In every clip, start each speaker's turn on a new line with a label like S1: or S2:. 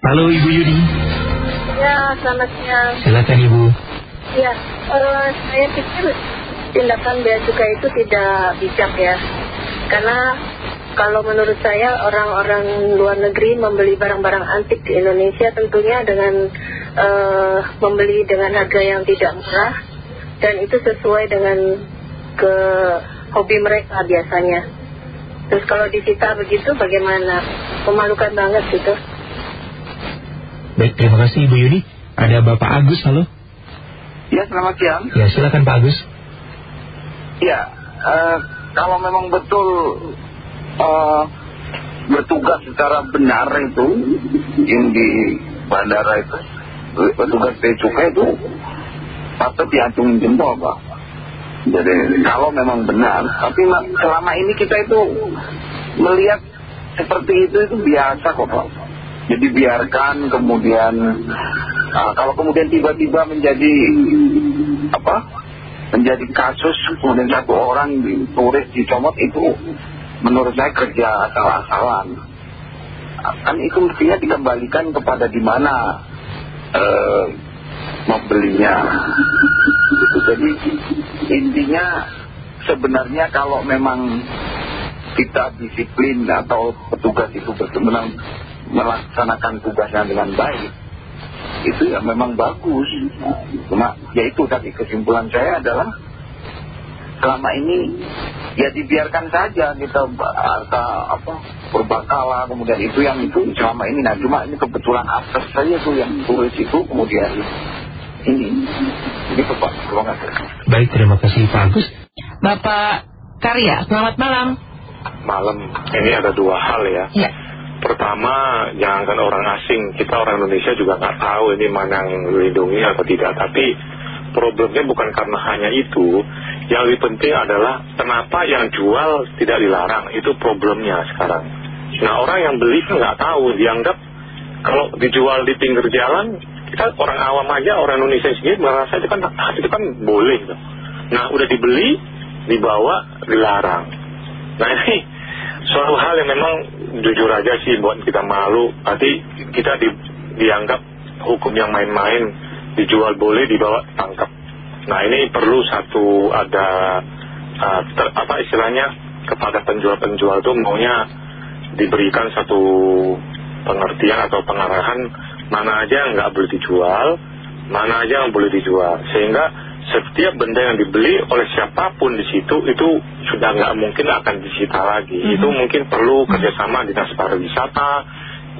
S1: Halo Ibu Yudi.
S2: Ya, selamat siang.
S1: Silakan Ibu.
S2: Ya, uh, saya pikir tindakan bea cukai itu tidak bijak ya. Karena kalau menurut saya orang-orang luar negeri membeli barang-barang antik di Indonesia tentunya dengan uh, membeli dengan harga yang tidak murah dan itu sesuai dengan ke hobi mereka biasanya. Terus kalau disita begitu bagaimana? Memalukan banget gitu.
S1: Baik, terima kasih Ibu Yudi. Ada Bapak Agus, halo.
S3: Ya, selamat siang.
S1: Ya, silakan Pak Agus.
S3: Ya, uh, kalau memang betul uh, bertugas secara benar itu yang di bandara itu petugas bea cukai itu patut diacungin jempol Pak. Jadi kalau memang benar, tapi selama ini kita itu melihat seperti itu itu biasa kok Pak. Jadi biarkan kemudian uh, kalau kemudian tiba-tiba menjadi apa menjadi kasus kemudian satu orang di, turis dicomot itu menurut saya kerja asal-asalan. Kan itu mestinya dikembalikan kepada di mana uh, membelinya. Jadi intinya sebenarnya kalau memang kita disiplin atau petugas itu benar melaksanakan tugasnya dengan baik itu ya memang bagus. Cuma ya itu tadi kesimpulan saya adalah selama ini ya dibiarkan saja kita harta apa berbakala kemudian itu yang itu selama ini. Nah cuma ini kebetulan akses saja tuh yang turis itu kemudian ini ini Pak terima kasih.
S1: Baik terima kasih Pak Agus.
S4: Bapak Karya selamat malam.
S5: Malam. Ini ada dua hal ya.
S4: Ya
S5: pertama jangankan orang asing kita orang Indonesia juga nggak tahu ini mana yang melindungi atau tidak. Tapi problemnya bukan karena hanya itu yang lebih penting adalah kenapa yang jual tidak dilarang. Itu problemnya sekarang. Nah orang yang beli kan nggak tahu dianggap kalau dijual di pinggir jalan kita orang awam aja orang Indonesia sendiri merasa itu kan ah, itu kan boleh. Nah udah dibeli dibawa dilarang. Nah ini suatu hal yang memang jujur aja sih buat kita malu. Nanti kita di, dianggap hukum yang main-main dijual boleh dibawa tangkap. Nah ini perlu satu ada uh, ter, apa istilahnya kepada penjual-penjual itu maunya diberikan satu pengertian atau pengarahan mana aja yang nggak boleh dijual mana aja yang boleh dijual. Sehingga setiap benda yang dibeli oleh siapa pun di situ itu sudah nggak mungkin akan disita lagi. -hmm. Itu mungkin perlu kerjasama dinas pariwisata,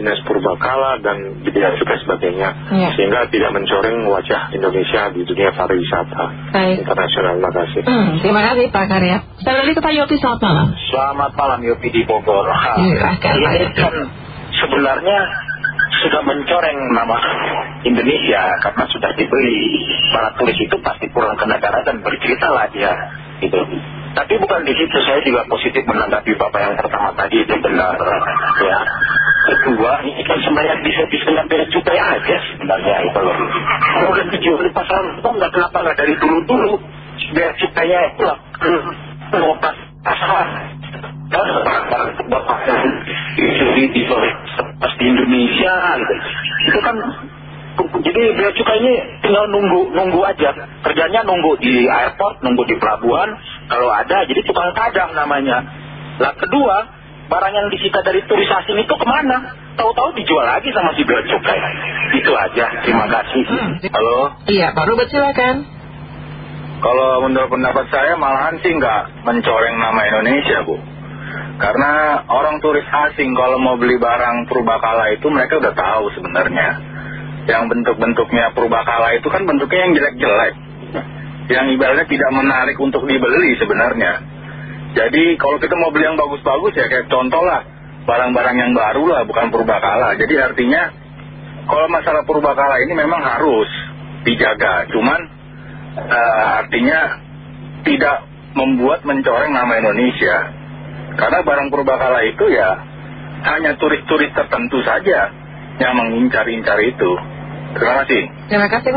S5: dinas purbakala dan bidang juga sebagainya,
S4: yeah.
S5: sehingga tidak mencoreng wajah Indonesia di dunia pariwisata
S4: Baik.
S5: internasional. Terima kasih.
S4: Hmm, terima kasih Pak Karya. Saya lagi ke Pak Yopi selamat malam.
S3: Selamat malam Yopi di Bogor.
S4: Yopi.
S3: kan sebenarnya sudah mencoreng nama Indonesia karena sudah dibeli para turis itu pasti pulang ke negara dan bercerita lah dia gitu. Tapi bukan di situ saya juga positif menanggapi bapak yang pertama tadi itu benar ya. Kedua ini kan sebenarnya bisa bisa bea cukai aja sebenarnya itu loh. Kalau udah dijual di pasar itu nggak kenapa nggak dari dulu dulu bea cukainya itu lah mau pas pasar bapak itu di di pas di Indonesia gitu. Itu kan jadi bea cukai ini tinggal nunggu nunggu aja. Kerjanya nunggu di airport nunggu di pelabuhan. Kalau ada jadi tukang kadang namanya. Lah kedua barang yang disita dari turis asing itu ke mana? Tahu-tahu dijual lagi sama si bea cukai itu aja. Terima kasih. Halo?
S4: Iya Pak Robert silakan.
S6: Kalau menurut pendapat saya malahan sih nggak mencoreng nama Indonesia bu Karena orang turis asing kalau mau beli barang purbakala itu mereka udah tahu sebenarnya. Yang bentuk-bentuknya purbakala itu kan bentuknya yang jelek-jelek. Yang ibaratnya tidak menarik untuk dibeli sebenarnya. Jadi kalau kita mau beli yang bagus-bagus ya kayak contoh lah Barang-barang yang baru lah bukan purbakala. Jadi artinya kalau masalah purbakala ini memang harus dijaga. Cuman Eh, artinya tidak membuat mencoreng nama Indonesia karena barang purbakala itu ya hanya turis-turis tertentu saja yang mengincar-incar itu. Terima kasih.
S4: Terima kasih